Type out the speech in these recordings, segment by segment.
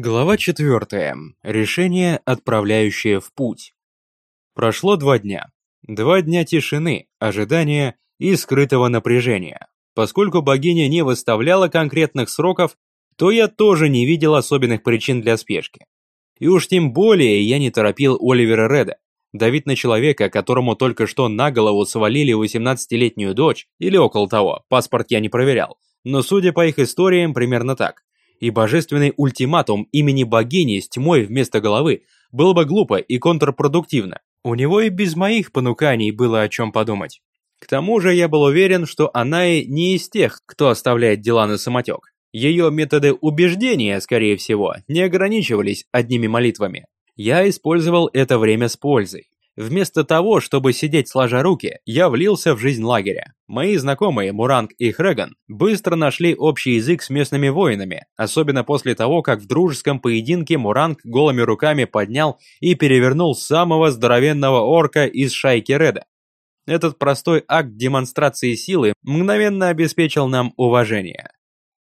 Глава 4. Решение, отправляющее в путь. Прошло два дня. Два дня тишины, ожидания и скрытого напряжения. Поскольку богиня не выставляла конкретных сроков, то я тоже не видел особенных причин для спешки. И уж тем более я не торопил Оливера Реда. Давить на человека, которому только что на голову свалили 18-летнюю дочь, или около того, паспорт я не проверял, но судя по их историям, примерно так и божественный ультиматум имени богини с тьмой вместо головы было бы глупо и контрпродуктивно. У него и без моих понуканий было о чем подумать. К тому же я был уверен, что она и не из тех, кто оставляет дела на самотек. Ее методы убеждения, скорее всего, не ограничивались одними молитвами. Я использовал это время с пользой. Вместо того, чтобы сидеть сложа руки, я влился в жизнь лагеря. Мои знакомые Муранг и Хреган быстро нашли общий язык с местными воинами, особенно после того, как в дружеском поединке Муранг голыми руками поднял и перевернул самого здоровенного орка из шайки Реда. Этот простой акт демонстрации силы мгновенно обеспечил нам уважение.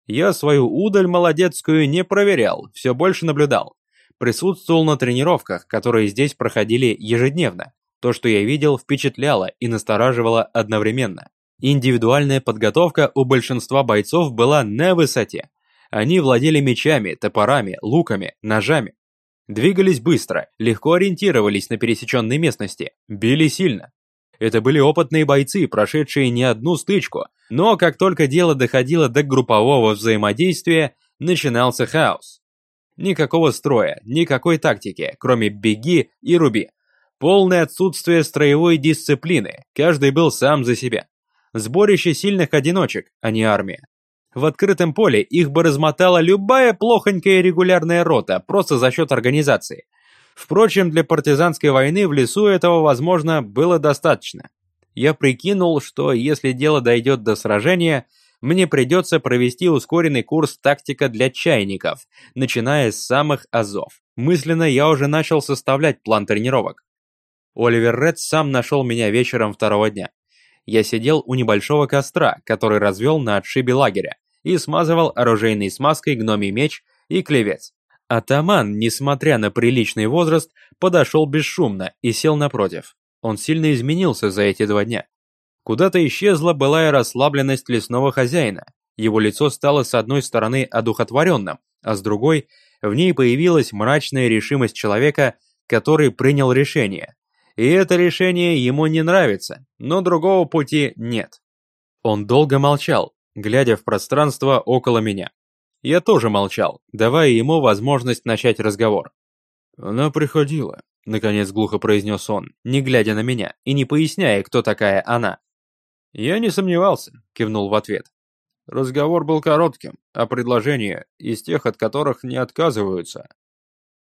Я свою удаль молодецкую не проверял, все больше наблюдал присутствовал на тренировках, которые здесь проходили ежедневно. То, что я видел, впечатляло и настораживало одновременно. Индивидуальная подготовка у большинства бойцов была на высоте. Они владели мечами, топорами, луками, ножами. Двигались быстро, легко ориентировались на пересеченной местности, били сильно. Это были опытные бойцы, прошедшие не одну стычку, но как только дело доходило до группового взаимодействия, начинался хаос. Никакого строя, никакой тактики, кроме беги и руби. Полное отсутствие строевой дисциплины, каждый был сам за себя. Сборище сильных одиночек, а не армия. В открытом поле их бы размотала любая плохонькая регулярная рота, просто за счет организации. Впрочем, для партизанской войны в лесу этого, возможно, было достаточно. Я прикинул, что если дело дойдет до сражения, мне придется провести ускоренный курс «Тактика для чайников», начиная с самых азов. Мысленно я уже начал составлять план тренировок. Оливер Ред сам нашел меня вечером второго дня. Я сидел у небольшого костра, который развел на отшибе лагеря, и смазывал оружейной смазкой гномий меч и клевец. Атаман, несмотря на приличный возраст, подошел бесшумно и сел напротив. Он сильно изменился за эти два дня. Куда-то исчезла былая расслабленность лесного хозяина. Его лицо стало с одной стороны одухотворенным, а с другой в ней появилась мрачная решимость человека, который принял решение. И это решение ему не нравится, но другого пути нет. Он долго молчал, глядя в пространство около меня. Я тоже молчал, давая ему возможность начать разговор. «Она приходила», — наконец глухо произнес он, не глядя на меня и не поясняя, кто такая она. «Я не сомневался», — кивнул в ответ. Разговор был коротким, а предложение из тех, от которых не отказываются.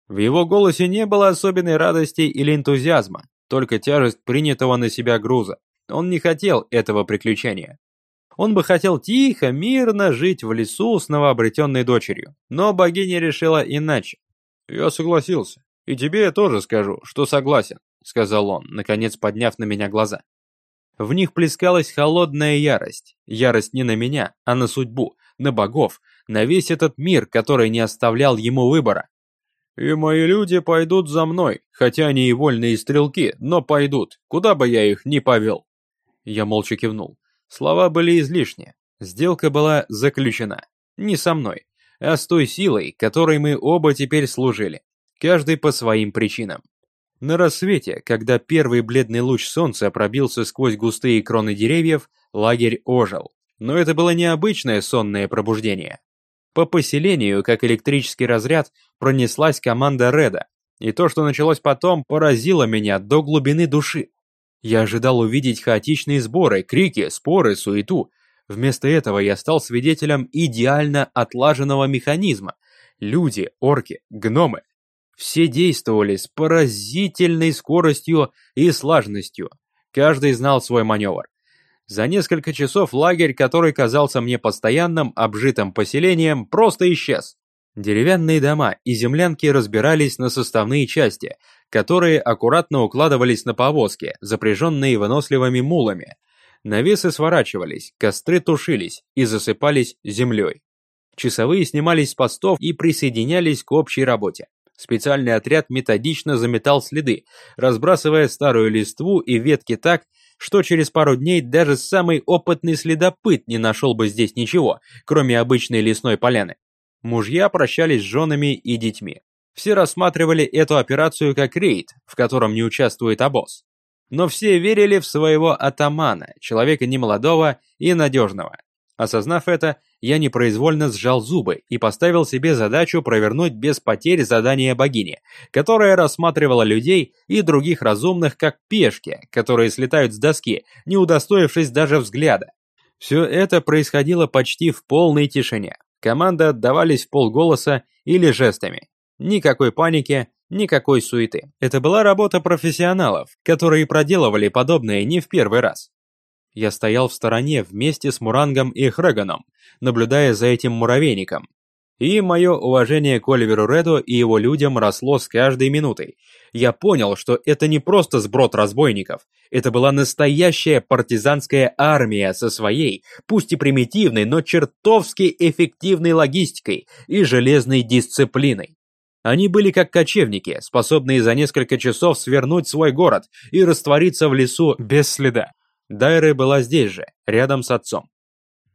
В его голосе не было особенной радости или энтузиазма, только тяжесть принятого на себя груза. Он не хотел этого приключения. Он бы хотел тихо, мирно жить в лесу с новообретенной дочерью, но богиня решила иначе. «Я согласился. И тебе я тоже скажу, что согласен», — сказал он, наконец подняв на меня глаза. В них плескалась холодная ярость. Ярость не на меня, а на судьбу, на богов, на весь этот мир, который не оставлял ему выбора. «И мои люди пойдут за мной, хотя они и вольные стрелки, но пойдут, куда бы я их ни повел». Я молча кивнул. Слова были излишни. Сделка была заключена. Не со мной, а с той силой, которой мы оба теперь служили. Каждый по своим причинам. На рассвете, когда первый бледный луч солнца пробился сквозь густые кроны деревьев, лагерь ожил. Но это было необычное сонное пробуждение. По поселению, как электрический разряд, пронеслась команда Реда, и то, что началось потом, поразило меня до глубины души. Я ожидал увидеть хаотичные сборы, крики, споры, суету. Вместо этого я стал свидетелем идеально отлаженного механизма. Люди, орки, гномы, все действовали с поразительной скоростью и слаженностью. Каждый знал свой маневр. За несколько часов лагерь, который казался мне постоянным, обжитым поселением, просто исчез. Деревянные дома и землянки разбирались на составные части, которые аккуратно укладывались на повозки, запряженные выносливыми мулами. Навесы сворачивались, костры тушились и засыпались землей. Часовые снимались с постов и присоединялись к общей работе. Специальный отряд методично заметал следы, разбрасывая старую листву и ветки так, что через пару дней даже самый опытный следопыт не нашел бы здесь ничего, кроме обычной лесной поляны. Мужья прощались с женами и детьми. Все рассматривали эту операцию как рейд, в котором не участвует обоз. Но все верили в своего атамана, человека немолодого и надежного. Осознав это, я непроизвольно сжал зубы и поставил себе задачу провернуть без потерь задание богини, которая рассматривала людей и других разумных как пешки, которые слетают с доски, не удостоившись даже взгляда. Все это происходило почти в полной тишине. Команды отдавались в полголоса или жестами. Никакой паники, никакой суеты. Это была работа профессионалов, которые проделывали подобное не в первый раз. Я стоял в стороне вместе с Мурангом и Хреганом, наблюдая за этим муравейником. И мое уважение к Оливеру Реду и его людям росло с каждой минутой. Я понял, что это не просто сброд разбойников, это была настоящая партизанская армия со своей, пусть и примитивной, но чертовски эффективной логистикой и железной дисциплиной. Они были как кочевники, способные за несколько часов свернуть свой город и раствориться в лесу без следа. Дайре была здесь же, рядом с отцом.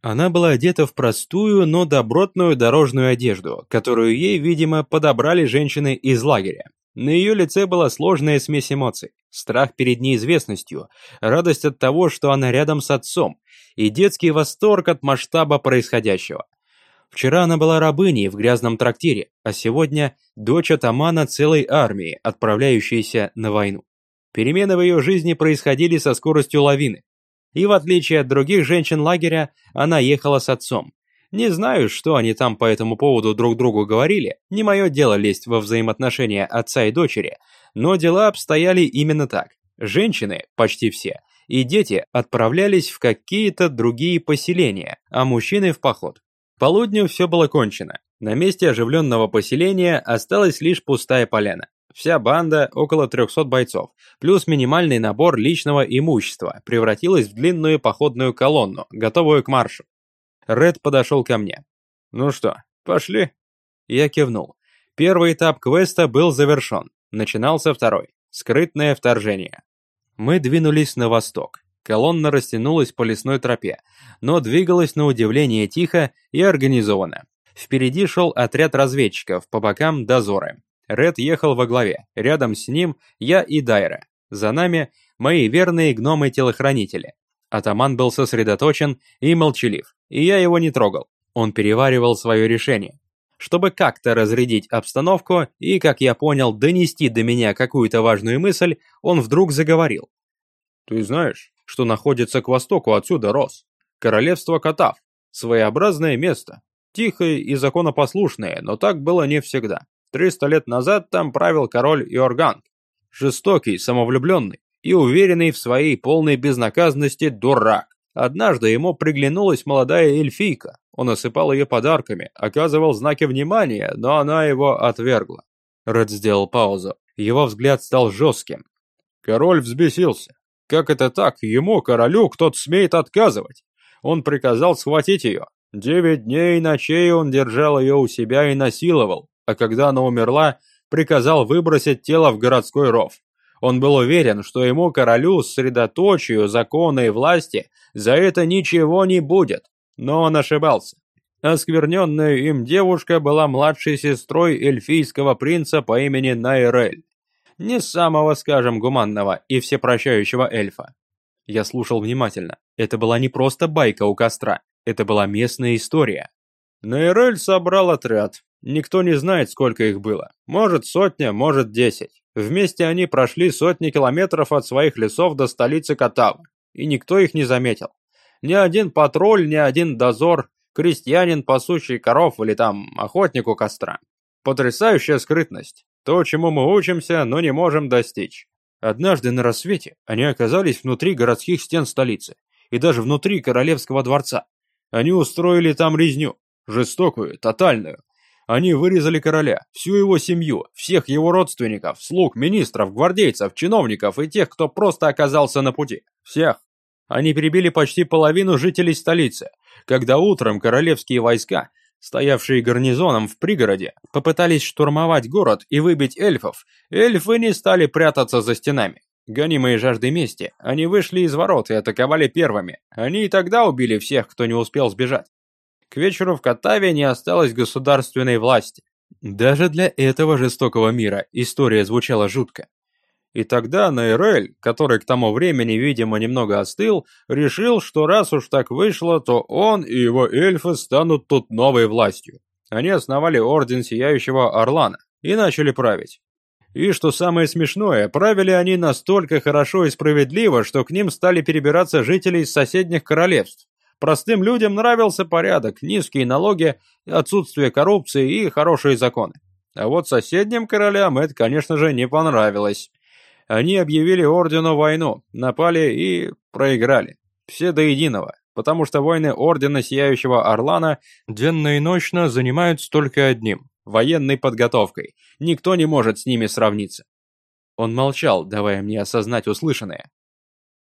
Она была одета в простую, но добротную дорожную одежду, которую ей, видимо, подобрали женщины из лагеря. На ее лице была сложная смесь эмоций, страх перед неизвестностью, радость от того, что она рядом с отцом, и детский восторг от масштаба происходящего. Вчера она была рабыней в грязном трактире, а сегодня дочь атамана целой армии, отправляющейся на войну. Перемены в ее жизни происходили со скоростью лавины. И в отличие от других женщин лагеря, она ехала с отцом. Не знаю, что они там по этому поводу друг другу говорили, не мое дело лезть во взаимоотношения отца и дочери, но дела обстояли именно так. Женщины, почти все, и дети отправлялись в какие-то другие поселения, а мужчины в поход. Полудню все было кончено. На месте оживленного поселения осталась лишь пустая поляна. Вся банда, около 300 бойцов, плюс минимальный набор личного имущества, превратилась в длинную походную колонну, готовую к маршу. Ред подошел ко мне. «Ну что, пошли?» Я кивнул. Первый этап квеста был завершен. Начинался второй. Скрытное вторжение. Мы двинулись на восток. Колонна растянулась по лесной тропе, но двигалась на удивление тихо и организованно. Впереди шел отряд разведчиков, по бокам дозоры. Ред ехал во главе, рядом с ним я и Дайра. За нами мои верные гномы-телохранители. Атаман был сосредоточен и молчалив, и я его не трогал. Он переваривал свое решение. Чтобы как-то разрядить обстановку и, как я понял, донести до меня какую-то важную мысль, он вдруг заговорил. «Ты знаешь, что находится к востоку отсюда, Рос? Королевство Катав. Своеобразное место. Тихое и законопослушное, но так было не всегда. Триста лет назад там правил король Иорганг. Жестокий, самовлюбленный и уверенный в своей полной безнаказанности дурак. Однажды ему приглянулась молодая эльфийка. Он осыпал ее подарками, оказывал знаки внимания, но она его отвергла. Ред сделал паузу. Его взгляд стал жестким. Король взбесился. Как это так? Ему, королю, кто-то смеет отказывать. Он приказал схватить ее. Девять дней и ночей он держал ее у себя и насиловал а когда она умерла, приказал выбросить тело в городской ров. Он был уверен, что ему, королю, средоточию закона и власти, за это ничего не будет, но он ошибался. Оскверненная им девушка была младшей сестрой эльфийского принца по имени Найрель. Не самого, скажем, гуманного и всепрощающего эльфа. Я слушал внимательно. Это была не просто байка у костра, это была местная история. Найрель собрал отряд, Никто не знает, сколько их было. Может сотня, может десять. Вместе они прошли сотни километров от своих лесов до столицы Катавы, и никто их не заметил. Ни один патруль, ни один дозор, крестьянин, пасущий коров или там охотник у костра. Потрясающая скрытность. То, чему мы учимся, но не можем достичь. Однажды на рассвете они оказались внутри городских стен столицы и даже внутри королевского дворца. Они устроили там резню, жестокую, тотальную, они вырезали короля, всю его семью, всех его родственников, слуг, министров, гвардейцев, чиновников и тех, кто просто оказался на пути. Всех. Они перебили почти половину жителей столицы, когда утром королевские войска стоявшие гарнизоном в пригороде, попытались штурмовать город и выбить эльфов, эльфы не стали прятаться за стенами. Гонимые жаждой мести, они вышли из ворот и атаковали первыми. Они и тогда убили всех, кто не успел сбежать. К вечеру в Катаве не осталось государственной власти. Даже для этого жестокого мира история звучала жутко. И тогда Нейрель, который к тому времени, видимо, немного остыл, решил, что раз уж так вышло, то он и его эльфы станут тут новой властью. Они основали Орден Сияющего Орлана и начали править. И что самое смешное, правили они настолько хорошо и справедливо, что к ним стали перебираться жители из соседних королевств. Простым людям нравился порядок, низкие налоги, отсутствие коррупции и хорошие законы. А вот соседним королям это, конечно же, не понравилось. Они объявили ордену войну, напали и проиграли. Все до единого, потому что войны Ордена Сияющего Орлана денно и ночно занимаются только одним – военной подготовкой. Никто не может с ними сравниться. Он молчал, давая мне осознать услышанное.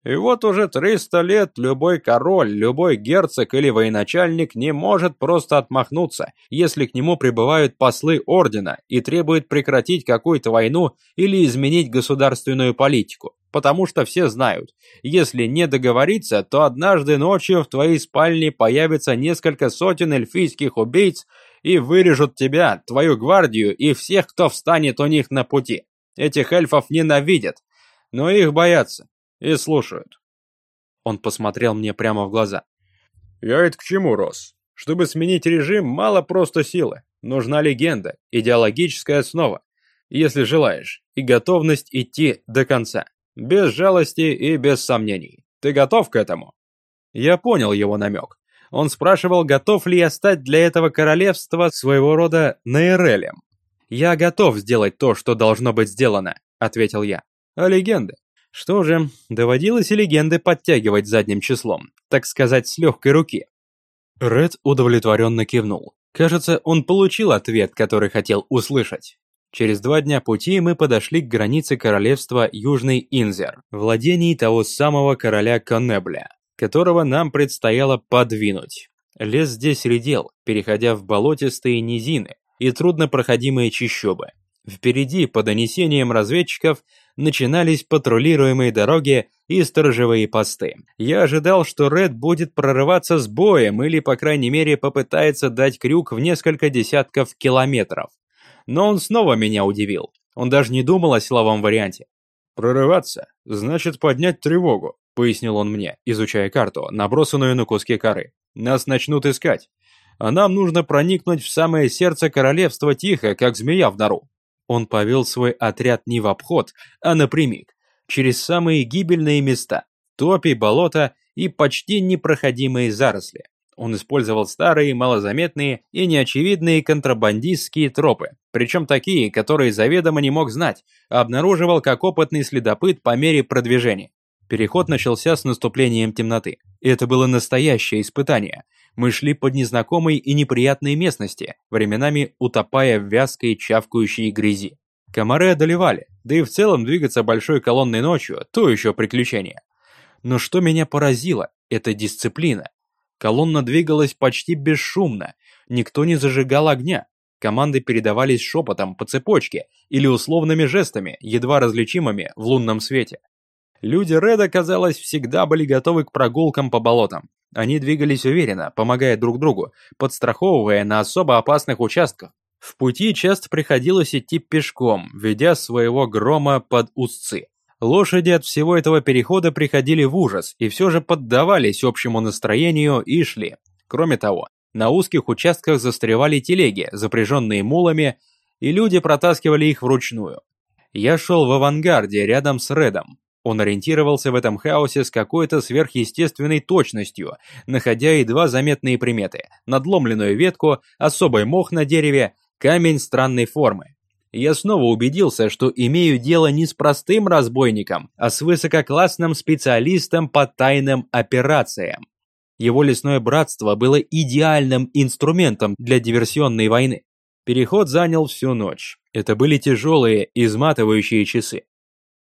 И вот уже 300 лет любой король, любой герцог или военачальник не может просто отмахнуться, если к нему прибывают послы ордена и требуют прекратить какую-то войну или изменить государственную политику. Потому что все знают, если не договориться, то однажды ночью в твоей спальне появится несколько сотен эльфийских убийц и вырежут тебя, твою гвардию и всех, кто встанет у них на пути. Этих эльфов ненавидят, но их боятся и слушают. Он посмотрел мне прямо в глаза. «Я это к чему, Рос? Чтобы сменить режим, мало просто силы. Нужна легенда, идеологическая основа, если желаешь, и готовность идти до конца. Без жалости и без сомнений. Ты готов к этому?» Я понял его намек. Он спрашивал, готов ли я стать для этого королевства своего рода Нейрелем. «Я готов сделать то, что должно быть сделано», — ответил я. «А легенды? Что же, доводилось и легенды подтягивать задним числом, так сказать, с легкой руки. Ред удовлетворенно кивнул. Кажется, он получил ответ, который хотел услышать. Через два дня пути мы подошли к границе королевства Южный Инзер, владений того самого короля Коннебля, которого нам предстояло подвинуть. Лес здесь редел, переходя в болотистые низины и труднопроходимые чащобы. Впереди, по донесениям разведчиков, начинались патрулируемые дороги и сторожевые посты. Я ожидал, что Ред будет прорываться с боем или, по крайней мере, попытается дать крюк в несколько десятков километров. Но он снова меня удивил. Он даже не думал о силовом варианте. «Прорываться – значит поднять тревогу», – пояснил он мне, изучая карту, набросанную на куски коры. «Нас начнут искать. А нам нужно проникнуть в самое сердце королевства тихо, как змея в нору. Он повел свой отряд не в обход, а напрямик, через самые гибельные места, топи, болота и почти непроходимые заросли. Он использовал старые, малозаметные и неочевидные контрабандистские тропы, причем такие, которые заведомо не мог знать, а обнаруживал как опытный следопыт по мере продвижения. Переход начался с наступлением темноты. Это было настоящее испытание, мы шли под незнакомой и неприятной местности, временами утопая в вязкой чавкающей грязи. Комары одолевали, да и в целом двигаться большой колонной ночью – то еще приключение. Но что меня поразило – это дисциплина. Колонна двигалась почти бесшумно, никто не зажигал огня. Команды передавались шепотом по цепочке или условными жестами, едва различимыми в лунном свете. Люди Реда, казалось, всегда были готовы к прогулкам по болотам. Они двигались уверенно, помогая друг другу, подстраховывая на особо опасных участках. В пути часто приходилось идти пешком, ведя своего грома под узцы. Лошади от всего этого перехода приходили в ужас и все же поддавались общему настроению и шли. Кроме того, на узких участках застревали телеги, запряженные мулами, и люди протаскивали их вручную. Я шел в авангарде рядом с Редом, он ориентировался в этом хаосе с какой-то сверхъестественной точностью, находя едва заметные приметы, надломленную ветку, особый мох на дереве, камень странной формы. Я снова убедился, что имею дело не с простым разбойником, а с высококлассным специалистом по тайным операциям. Его лесное братство было идеальным инструментом для диверсионной войны. Переход занял всю ночь. Это были тяжелые, изматывающие часы.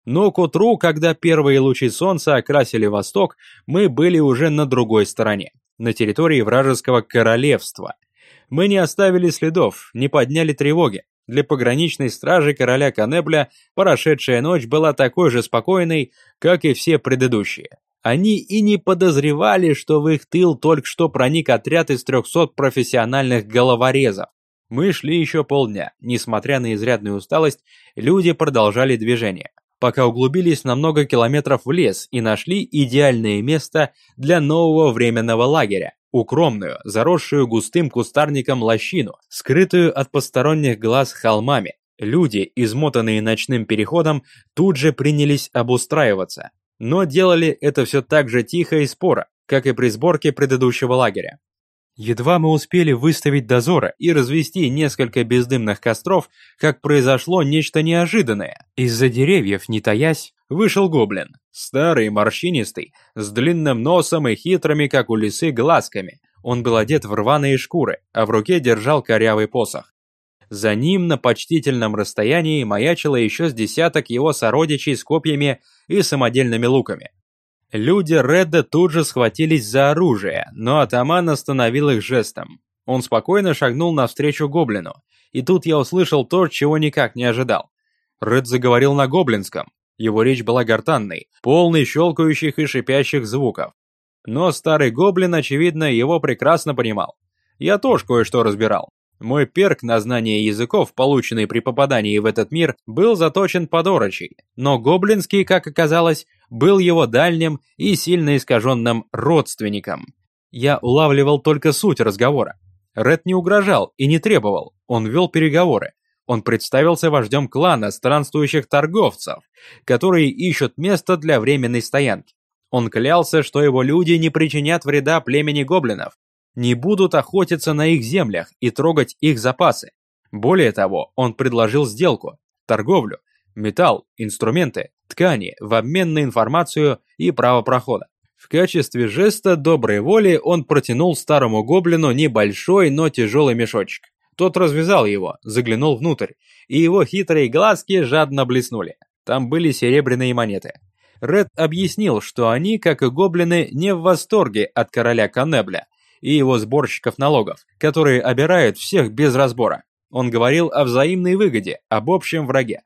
Но к утру, когда первые лучи солнца окрасили восток, мы были уже на другой стороне, на территории вражеского королевства. Мы не оставили следов, не подняли тревоги. Для пограничной стражи короля Канебля прошедшая ночь была такой же спокойной, как и все предыдущие. Они и не подозревали, что в их тыл только что проник отряд из 300 профессиональных головорезов. Мы шли еще полдня. Несмотря на изрядную усталость, люди продолжали движение, пока углубились на много километров в лес и нашли идеальное место для нового временного лагеря. Укромную, заросшую густым кустарником лощину, скрытую от посторонних глаз холмами. Люди, измотанные ночным переходом, тут же принялись обустраиваться. Но делали это все так же тихо и споро, как и при сборке предыдущего лагеря. Едва мы успели выставить дозоры и развести несколько бездымных костров, как произошло нечто неожиданное. Из-за деревьев, не таясь, вышел гоблин. Старый, морщинистый, с длинным носом и хитрыми, как у лисы, глазками. Он был одет в рваные шкуры, а в руке держал корявый посох. За ним на почтительном расстоянии маячило еще с десяток его сородичей с копьями и самодельными луками. Люди Редда тут же схватились за оружие, но атаман остановил их жестом. Он спокойно шагнул навстречу гоблину, и тут я услышал то, чего никак не ожидал. Ред заговорил на гоблинском. Его речь была гортанной, полной щелкающих и шипящих звуков. Но старый гоблин, очевидно, его прекрасно понимал. Я тоже кое-что разбирал. Мой перк на знание языков, полученный при попадании в этот мир, был заточен под орочий, но гоблинский, как оказалось, был его дальним и сильно искаженным родственником. Я улавливал только суть разговора. Ред не угрожал и не требовал, он вел переговоры. Он представился вождем клана странствующих торговцев, которые ищут место для временной стоянки. Он клялся, что его люди не причинят вреда племени гоблинов, не будут охотиться на их землях и трогать их запасы. Более того, он предложил сделку, торговлю, металл, инструменты, ткани в обмен на информацию и право прохода. В качестве жеста доброй воли он протянул старому гоблину небольшой, но тяжелый мешочек. Тот развязал его, заглянул внутрь, и его хитрые глазки жадно блеснули. Там были серебряные монеты. Ред объяснил, что они, как и гоблины, не в восторге от короля Канебля и его сборщиков налогов, которые обирают всех без разбора. Он говорил о взаимной выгоде, об общем враге.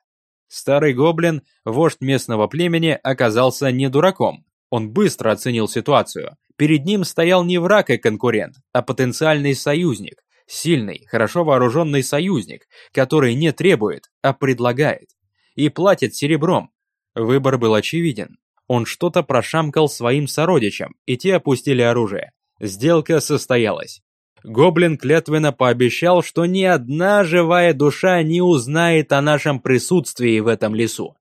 Старый гоблин, вождь местного племени, оказался не дураком. Он быстро оценил ситуацию. Перед ним стоял не враг и конкурент, а потенциальный союзник. Сильный, хорошо вооруженный союзник, который не требует, а предлагает. И платит серебром. Выбор был очевиден. Он что-то прошамкал своим сородичам, и те опустили оружие. Сделка состоялась. Гоблин клятвенно пообещал, что ни одна живая душа не узнает о нашем присутствии в этом лесу.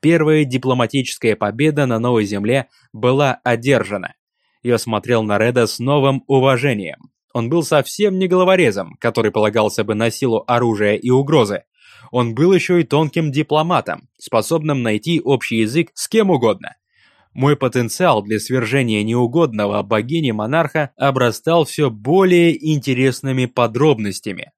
Первая дипломатическая победа на Новой Земле была одержана. Я смотрел на Реда с новым уважением. Он был совсем не головорезом, который полагался бы на силу оружия и угрозы. Он был еще и тонким дипломатом, способным найти общий язык с кем угодно. Мой потенциал для свержения неугодного богини-монарха обрастал все более интересными подробностями.